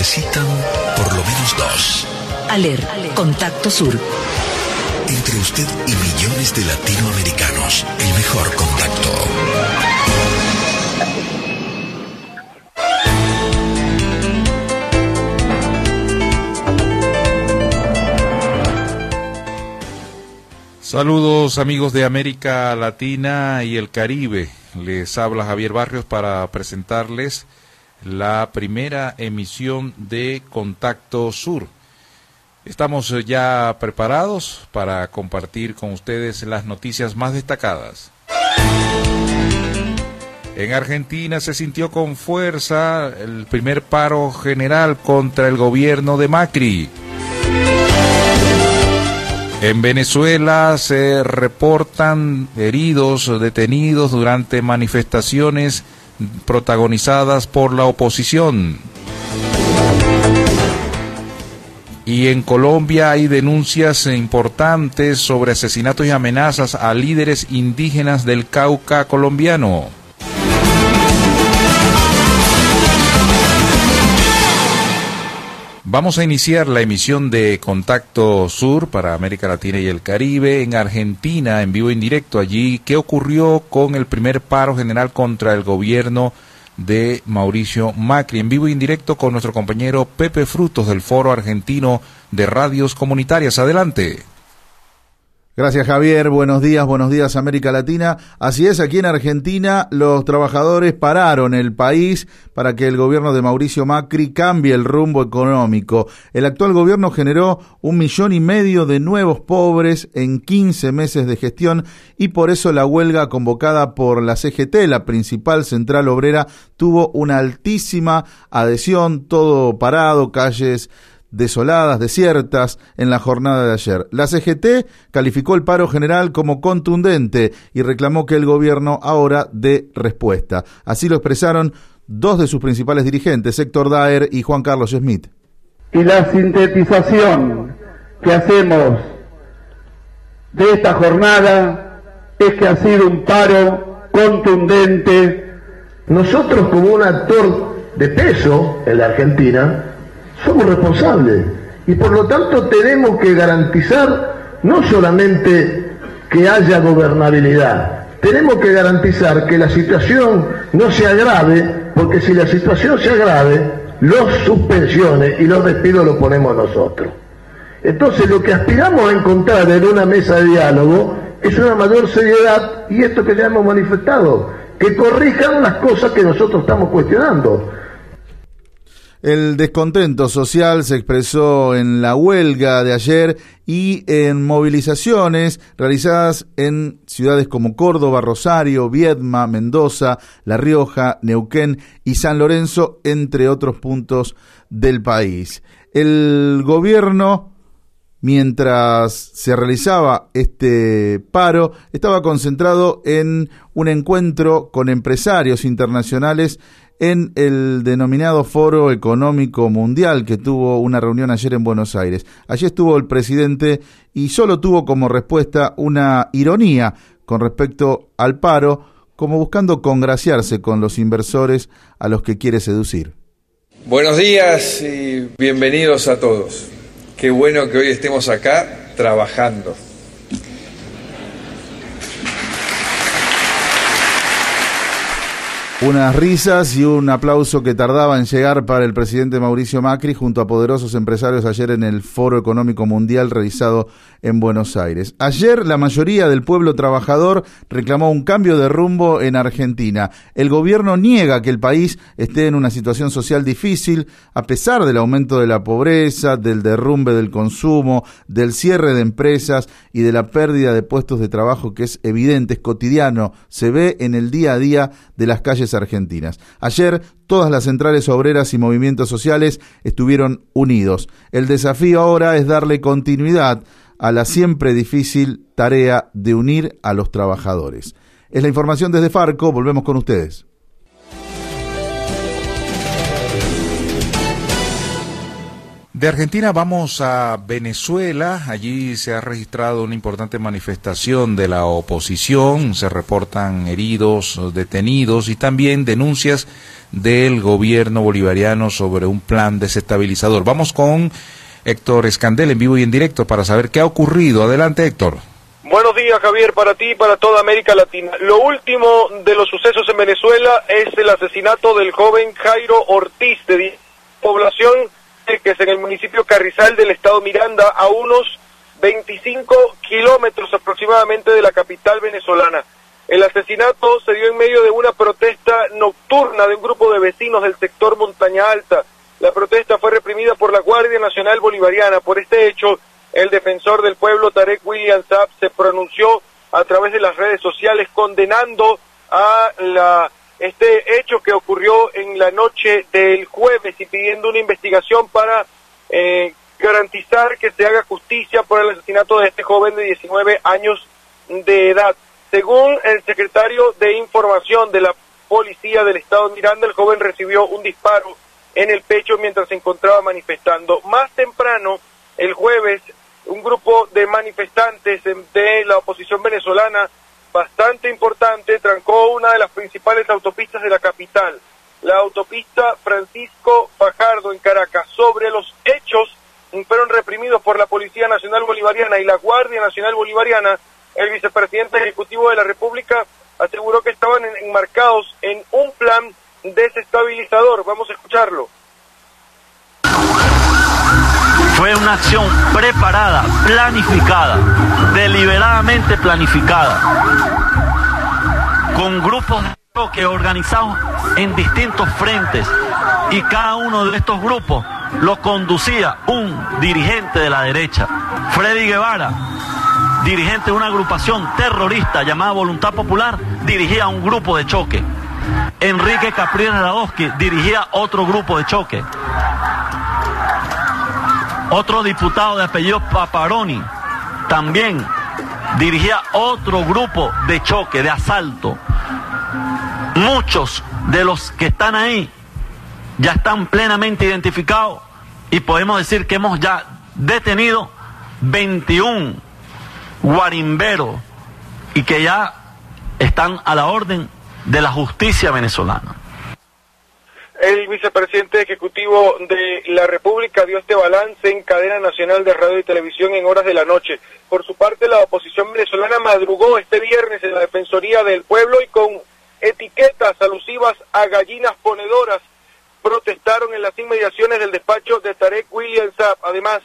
necesitan por lo menos dos. Aler, Contacto Sur. Entre usted y millones de latinoamericanos, el mejor contacto. Saludos amigos de América Latina y el Caribe. Les habla Javier Barrios para presentarles la primera emisión de Contacto Sur. Estamos ya preparados para compartir con ustedes las noticias más destacadas. En Argentina se sintió con fuerza el primer paro general contra el gobierno de Macri. En Venezuela se reportan heridos detenidos durante manifestaciones protagonizadas por la oposición. Y en Colombia hay denuncias importantes sobre asesinatos y amenazas a líderes indígenas del Cauca colombiano. Vamos a iniciar la emisión de Contacto Sur para América Latina y el Caribe en Argentina, en vivo e indirecto allí. ¿Qué ocurrió con el primer paro general contra el gobierno de Mauricio Macri? En vivo e indirecto con nuestro compañero Pepe Frutos del Foro Argentino de Radios Comunitarias. Adelante. Gracias Javier, buenos días, buenos días América Latina. Así es, aquí en Argentina los trabajadores pararon el país para que el gobierno de Mauricio Macri cambie el rumbo económico. El actual gobierno generó un millón y medio de nuevos pobres en 15 meses de gestión y por eso la huelga convocada por la CGT, la principal central obrera, tuvo una altísima adhesión, todo parado, calles desoladas, desiertas en la jornada de ayer. La CGT calificó el paro general como contundente y reclamó que el gobierno ahora dé respuesta. Así lo expresaron dos de sus principales dirigentes, Héctor Daer y Juan Carlos Smith. Y la sintetización que hacemos de esta jornada es que ha sido un paro contundente. Nosotros como un actor de peso en la Argentina, somos responsables y por lo tanto tenemos que garantizar no solamente que haya gobernabilidad, tenemos que garantizar que la situación no se agrave, porque si la situación se agrave, los suspensiones y los despidos los ponemos nosotros. Entonces lo que aspiramos a encontrar en una mesa de diálogo es una mayor seriedad y esto que ya hemos manifestado, que corrijan las cosas que nosotros estamos cuestionando. El descontento social se expresó en la huelga de ayer y en movilizaciones realizadas en ciudades como Córdoba, Rosario, Viedma, Mendoza, La Rioja, Neuquén y San Lorenzo, entre otros puntos del país. El gobierno mientras se realizaba este paro, estaba concentrado en un encuentro con empresarios internacionales en el denominado Foro Económico Mundial que tuvo una reunión ayer en Buenos Aires. Allí estuvo el presidente y solo tuvo como respuesta una ironía con respecto al paro, como buscando congraciarse con los inversores a los que quiere seducir. Buenos días y bienvenidos a todos. Qué bueno que hoy estemos acá trabajando. Unas risas y un aplauso que tardaba en llegar para el presidente Mauricio Macri junto a poderosos empresarios ayer en el Foro Económico Mundial realizado en Buenos Aires. Ayer la mayoría del pueblo trabajador reclamó un cambio de rumbo en Argentina. El gobierno niega que el país esté en una situación social difícil a pesar del aumento de la pobreza, del derrumbe del consumo, del cierre de empresas y de la pérdida de puestos de trabajo que es evidente, es cotidiano, se ve en el día a día de las calles argentinas. Ayer todas las centrales obreras y movimientos sociales estuvieron unidos. El desafío ahora es darle continuidad a la siempre difícil tarea de unir a los trabajadores. Es la información desde Farco, volvemos con ustedes. De Argentina vamos a Venezuela. Allí se ha registrado una importante manifestación de la oposición. Se reportan heridos, detenidos y también denuncias del gobierno bolivariano sobre un plan desestabilizador. Vamos con Héctor Escandel en vivo y en directo para saber qué ha ocurrido. Adelante, Héctor. Buenos días, Javier, para ti y para toda América Latina. Lo último de los sucesos en Venezuela es el asesinato del joven Jairo Ortiz, de población que es en el municipio Carrizal del estado Miranda, a unos 25 kilómetros aproximadamente de la capital venezolana. El asesinato se dio en medio de una protesta nocturna de un grupo de vecinos del sector Montaña Alta. La protesta fue reprimida por la Guardia Nacional Bolivariana. Por este hecho, el defensor del pueblo, Tarek William Saab, se pronunció a través de las redes sociales condenando a la este hecho que ocurrió en la noche del jueves y pidiendo una investigación para eh, garantizar que se haga justicia por el asesinato de este joven de 19 años de edad. Según el secretario de Información de la Policía del Estado de Miranda, el joven recibió un disparo en el pecho mientras se encontraba manifestando. Más temprano, el jueves, un grupo de manifestantes de la oposición venezolana bastante importante trancó una de las principales autopistas de la capital, la autopista Francisco Fajardo en Caracas. Sobre los hechos fueron reprimidos por la Policía Nacional Bolivariana y la Guardia Nacional Bolivariana, el vicepresidente ejecutivo de la República aseguró que estaban enmarcados en un plan desestabilizador. Vamos a escucharlo. Una acción preparada, planificada, deliberadamente planificada, con grupos de choque organizados en distintos frentes y cada uno de estos grupos lo conducía un dirigente de la derecha, Freddy Guevara, dirigente de una agrupación terrorista llamada Voluntad Popular, dirigía un grupo de choque. Enrique Capriles Radowski dirigía otro grupo de choque. Otro diputado de apellido Paparoni también dirigía otro grupo de choque, de asalto. Muchos de los que están ahí ya están plenamente identificados y podemos decir que hemos ya detenido 21 guarimberos y que ya están a la orden de la justicia venezolana. El vicepresidente ejecutivo de la República dio este balance en cadena nacional de radio y televisión en horas de la noche. Por su parte, la oposición venezolana madrugó este viernes en la Defensoría del Pueblo y con etiquetas alusivas a gallinas ponedoras protestaron en las inmediaciones del despacho de Tarek William Saab. Además,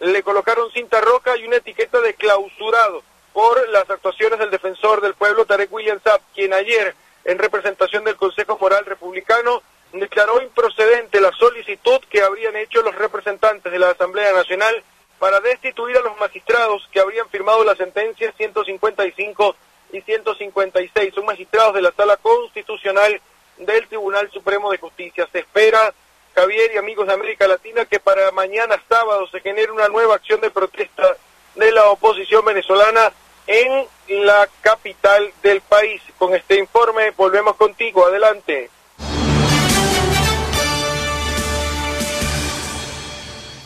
le colocaron cinta roja y una etiqueta de clausurado por las actuaciones del defensor del pueblo Tarek William Saab, quien ayer, en representación del Consejo Moral Republicano, declaró improcedente la solicitud que habrían hecho los representantes de la Asamblea Nacional para destituir a los magistrados que habrían firmado las sentencias 155 y 156. Son magistrados de la Sala Constitucional del Tribunal Supremo de Justicia. Se espera, Javier y amigos de América Latina, que para mañana sábado se genere una nueva acción de protesta de la oposición venezolana en la capital del país. Con este informe volvemos contigo. Adelante.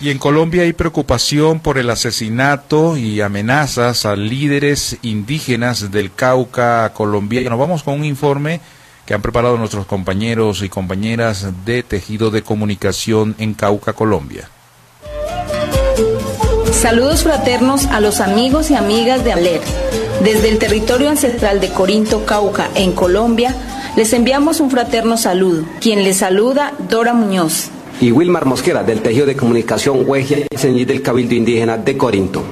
Y en Colombia hay preocupación por el asesinato y amenazas a líderes indígenas del Cauca colombiano. Vamos con un informe que han preparado nuestros compañeros y compañeras de tejido de comunicación en Cauca, Colombia. Saludos fraternos a los amigos y amigas de ALER. Desde el territorio ancestral de Corinto, Cauca, en Colombia, les enviamos un fraterno saludo. Quien les saluda, Dora Muñoz y Wilmar Mosquera del Tejido de Comunicación Huegia y del Cabildo Indígena de Corinto.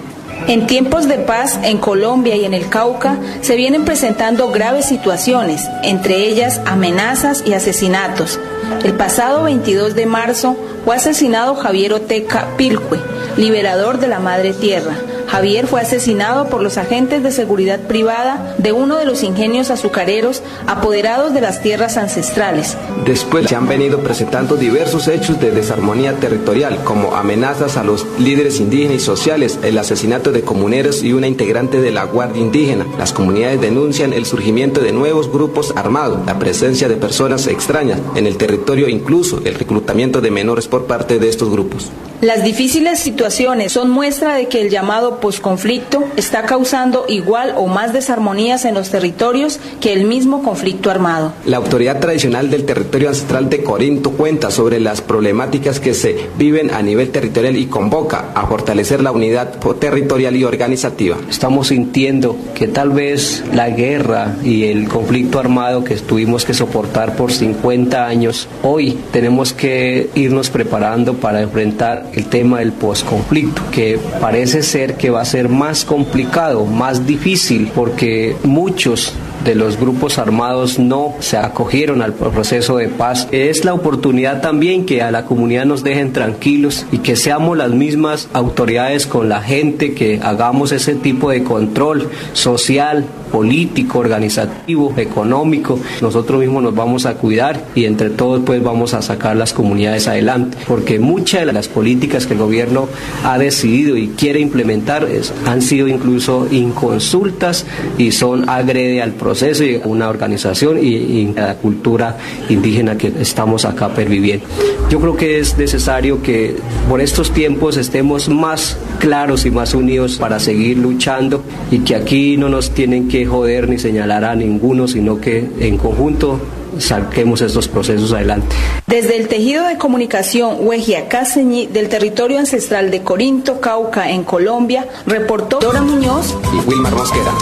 En tiempos de paz en Colombia y en el Cauca se vienen presentando graves situaciones, entre ellas amenazas y asesinatos. El pasado 22 de marzo fue asesinado Javier Oteca Pilcue, liberador de la Madre Tierra. Javier fue asesinado por los agentes de seguridad privada de uno de los ingenios azucareros apoderados de las tierras ancestrales. Después se han venido presentando diversos hechos de desarmonía territorial, como amenazas a los líderes indígenas y sociales, el asesinato de comuneros y una integrante de la Guardia Indígena. Las comunidades denuncian el surgimiento de nuevos grupos armados, la presencia de personas extrañas en el territorio, incluso el reclutamiento de menores por parte de estos grupos. Las difíciles situaciones son muestra de que el llamado posconflicto está causando igual o más desarmonías en los territorios que el mismo conflicto armado. La autoridad tradicional del territorio ancestral de Corinto cuenta sobre las problemáticas que se viven a nivel territorial y convoca a fortalecer la unidad territorial y organizativa. Estamos sintiendo que tal vez la guerra y el conflicto armado que tuvimos que soportar por 50 años, hoy tenemos que irnos preparando para enfrentar el tema del posconflicto, que parece ser que va a ser más complicado, más difícil, porque muchos de los grupos armados no se acogieron al proceso de paz. Es la oportunidad también que a la comunidad nos dejen tranquilos y que seamos las mismas autoridades con la gente, que hagamos ese tipo de control social, político, organizativo, económico. Nosotros mismos nos vamos a cuidar y entre todos pues vamos a sacar las comunidades adelante, porque muchas de las políticas que el gobierno ha decidido y quiere implementar han sido incluso inconsultas y son agrede al proceso y una organización y, y a la cultura indígena que estamos acá perviviendo. Yo creo que es necesario que por estos tiempos estemos más claros y más unidos para seguir luchando y que aquí no nos tienen que joder ni señalar a ninguno, sino que en conjunto saquemos estos procesos adelante. Desde el tejido de comunicación Huejiacaseñi del territorio ancestral de Corinto, Cauca, en Colombia, reportó Dora Muñoz y Wilmar Mosquera.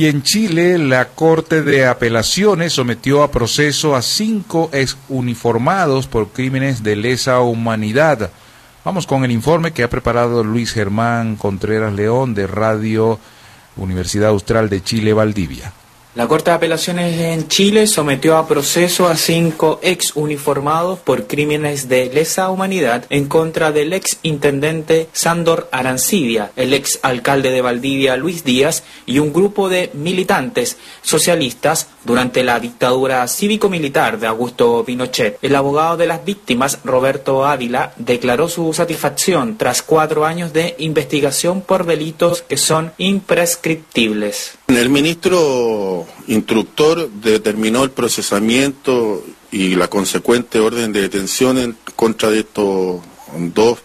Y en Chile, la Corte de Apelaciones sometió a proceso a cinco exuniformados por crímenes de lesa humanidad. Vamos con el informe que ha preparado Luis Germán Contreras León de Radio Universidad Austral de Chile, Valdivia. La Corte de Apelaciones en Chile sometió a proceso a cinco ex uniformados por crímenes de lesa humanidad en contra del ex intendente Sándor Arancibia, el ex alcalde de Valdivia Luis Díaz y un grupo de militantes socialistas durante la dictadura cívico-militar de Augusto Pinochet. El abogado de las víctimas, Roberto Ávila, declaró su satisfacción tras cuatro años de investigación por delitos que son imprescriptibles. El ministro instructor determinó el procesamiento y la consecuente orden de detención en contra de estos dos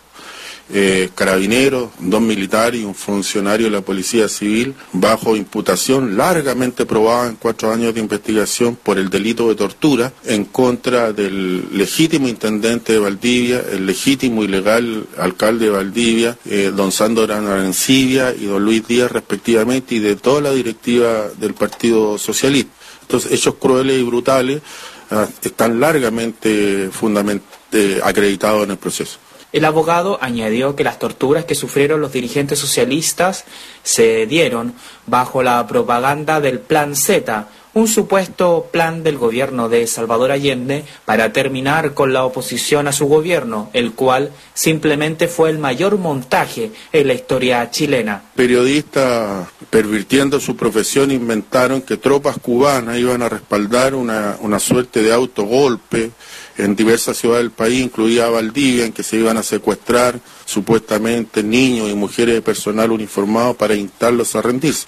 eh, carabineros, dos militares y un funcionario de la Policía Civil bajo imputación largamente probada en cuatro años de investigación por el delito de tortura en contra del legítimo intendente de Valdivia, el legítimo y legal alcalde de Valdivia, eh, don Sandor Arancibia y don Luis Díaz respectivamente y de toda la directiva del Partido Socialista. Entonces, hechos crueles y brutales ah, están largamente fundamentalmente acreditados en el proceso. El abogado añadió que las torturas que sufrieron los dirigentes socialistas se dieron bajo la propaganda del Plan Z, un supuesto plan del gobierno de Salvador Allende para terminar con la oposición a su gobierno, el cual simplemente fue el mayor montaje en la historia chilena. Periodistas, pervirtiendo su profesión, inventaron que tropas cubanas iban a respaldar una, una suerte de autogolpe en diversas ciudades del país, incluida Valdivia, en que se iban a secuestrar supuestamente niños y mujeres de personal uniformado para instarlos a rendirse.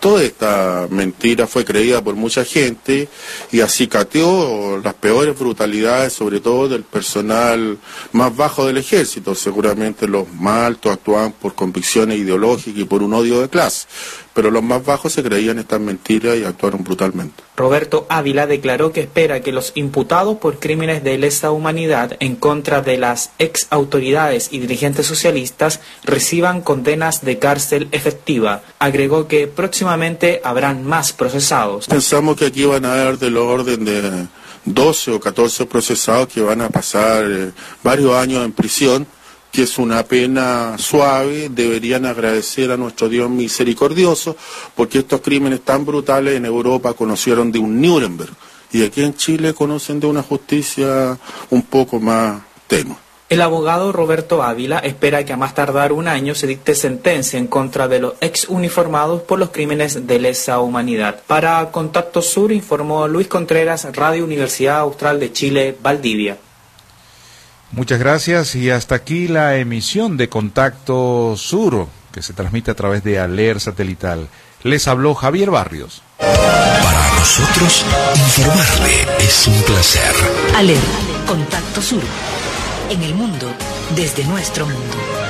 Toda esta mentira fue creída por mucha gente y acicateó las peores brutalidades, sobre todo del personal más bajo del ejército. Seguramente los más altos actuaban por convicciones ideológicas y por un odio de clase, pero los más bajos se creían estas mentiras y actuaron brutalmente. Roberto Ávila declaró que espera que los imputados por crímenes de lesa humanidad en contra de las ex autoridades y dirigentes socialistas reciban condenas de cárcel efectiva. Agregó que próximamente habrán más procesados. Pensamos que aquí van a haber de los orden de 12 o 14 procesados que van a pasar eh, varios años en prisión que es una pena suave, deberían agradecer a nuestro Dios misericordioso, porque estos crímenes tan brutales en Europa conocieron de un Nuremberg, y aquí en Chile conocen de una justicia un poco más tenue. El abogado Roberto Ávila espera que a más tardar un año se dicte sentencia en contra de los ex uniformados por los crímenes de lesa humanidad. Para Contacto Sur informó Luis Contreras, Radio Universidad Austral de Chile, Valdivia. Muchas gracias y hasta aquí la emisión de Contacto Sur que se transmite a través de Aler Satelital. Les habló Javier Barrios. nosotros, informarle es un placer. Aler, Contacto Sur. En el mundo, desde nuestro mundo.